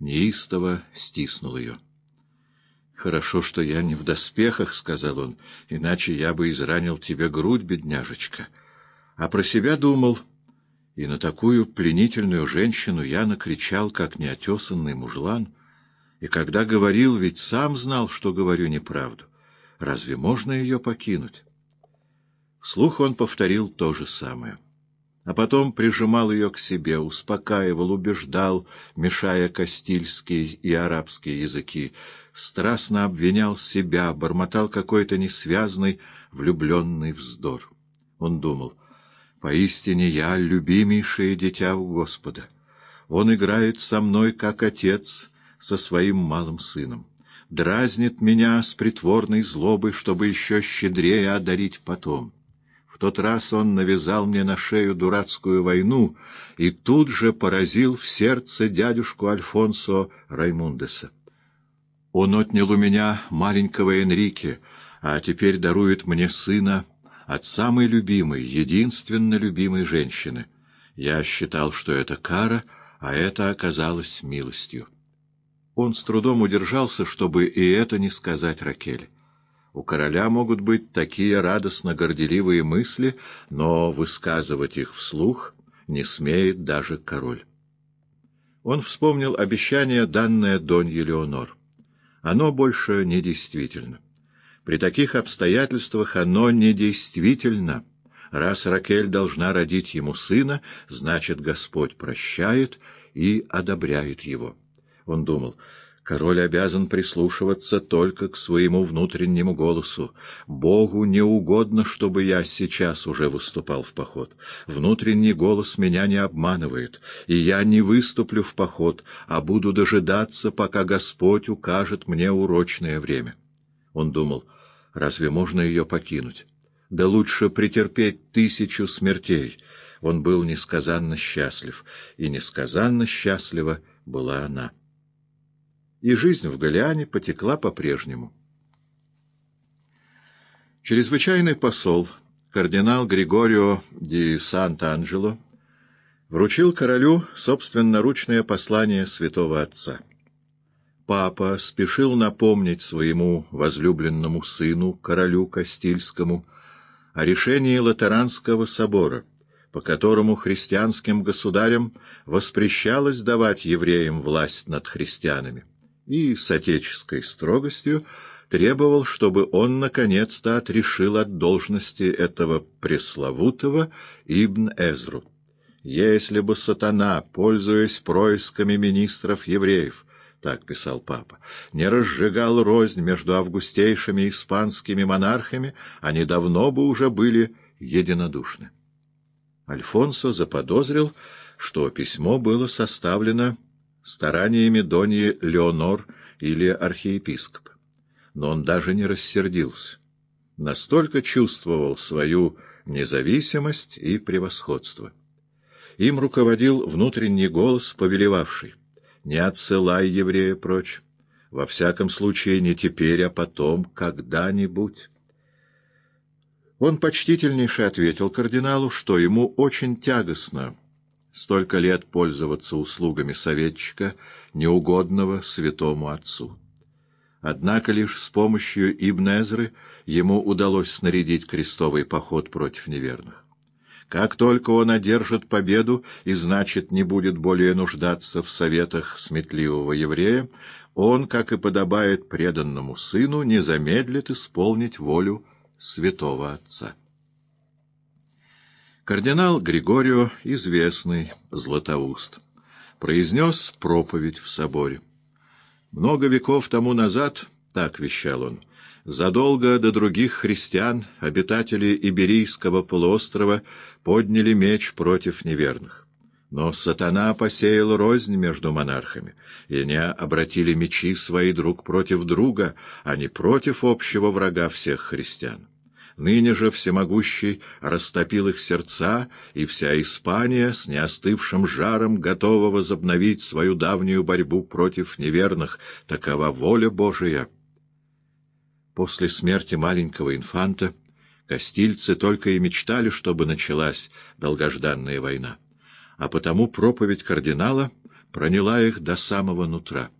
неистово стиснул ее. «Хорошо, что я не в доспехах», — сказал он, — «иначе я бы изранил тебе грудь, бедняжечка». А про себя думал, и на такую пленительную женщину я накричал, как неотесанный мужлан, и когда говорил, ведь сам знал, что говорю неправду. Разве можно ее покинуть? Вслух он повторил то же самое. А потом прижимал ее к себе, успокаивал, убеждал, мешая кастильские и арабские языки, страстно обвинял себя, бормотал какой-то несвязный, влюбленный вздор. Он думал, «Поистине я любимейшее дитя у Господа. Он играет со мной, как отец, со своим малым сыном дразнит меня с притворной злобой, чтобы еще щедрее одарить потом. Тот раз он навязал мне на шею дурацкую войну и тут же поразил в сердце дядюшку Альфонсо Раймундеса. Он отнял у меня маленького Энрике, а теперь дарует мне сына от самой любимой, единственно любимой женщины. Я считал, что это кара, а это оказалось милостью. Он с трудом удержался, чтобы и это не сказать Ракель. У короля могут быть такие радостно-горделивые мысли, но высказывать их вслух не смеет даже король. Он вспомнил обещание, данное Донье Леонор. Оно больше не действительно. При таких обстоятельствах оно не действительно. Раз Ракель должна родить ему сына, значит, Господь прощает и одобряет его. Он думал, король обязан прислушиваться только к своему внутреннему голосу. Богу не угодно, чтобы я сейчас уже выступал в поход. Внутренний голос меня не обманывает, и я не выступлю в поход, а буду дожидаться, пока Господь укажет мне урочное время. Он думал, разве можно ее покинуть? Да лучше претерпеть тысячу смертей. Он был несказанно счастлив, и несказанно счастлива была она и жизнь в Галиане потекла по-прежнему. Чрезвычайный посол, кардинал Григорио ди Сант-Анджело, вручил королю собственноручное послание святого отца. Папа спешил напомнить своему возлюбленному сыну, королю Кастильскому, о решении Латеранского собора, по которому христианским государям воспрещалось давать евреям власть над христианами и с отеческой строгостью требовал, чтобы он наконец-то отрешил от должности этого пресловутого Ибн Эзру. «Если бы сатана, пользуясь происками министров евреев, — так писал папа, — не разжигал рознь между августейшими испанскими монархами, они давно бы уже были единодушны». Альфонсо заподозрил, что письмо было составлено стараниями Доньи Леонор или архиепископ. Но он даже не рассердился. Настолько чувствовал свою независимость и превосходство. Им руководил внутренний голос, повелевавший. «Не отсылай еврея прочь. Во всяком случае, не теперь, а потом, когда-нибудь». Он почтительнейше ответил кардиналу, что ему очень тягостно столько лет пользоваться услугами советчика, неугодного святому отцу. Однако лишь с помощью Ибн ему удалось снарядить крестовый поход против неверных. Как только он одержит победу и, значит, не будет более нуждаться в советах сметливого еврея, он, как и подобает преданному сыну, не замедлит исполнить волю святого отца. Кардинал Григорио, известный Златоуст, произнес проповедь в соборе. Много веков тому назад, так вещал он, задолго до других христиан обитатели Иберийского полуострова подняли меч против неверных. Но сатана посеял рознь между монархами, и они обратили мечи свои друг против друга, а не против общего врага всех христиан. Ныне же всемогущий растопил их сердца, и вся Испания с неостывшим жаром готова возобновить свою давнюю борьбу против неверных. Такова воля Божия. После смерти маленького инфанта Кастильцы только и мечтали, чтобы началась долгожданная война. А потому проповедь кардинала проняла их до самого нутра.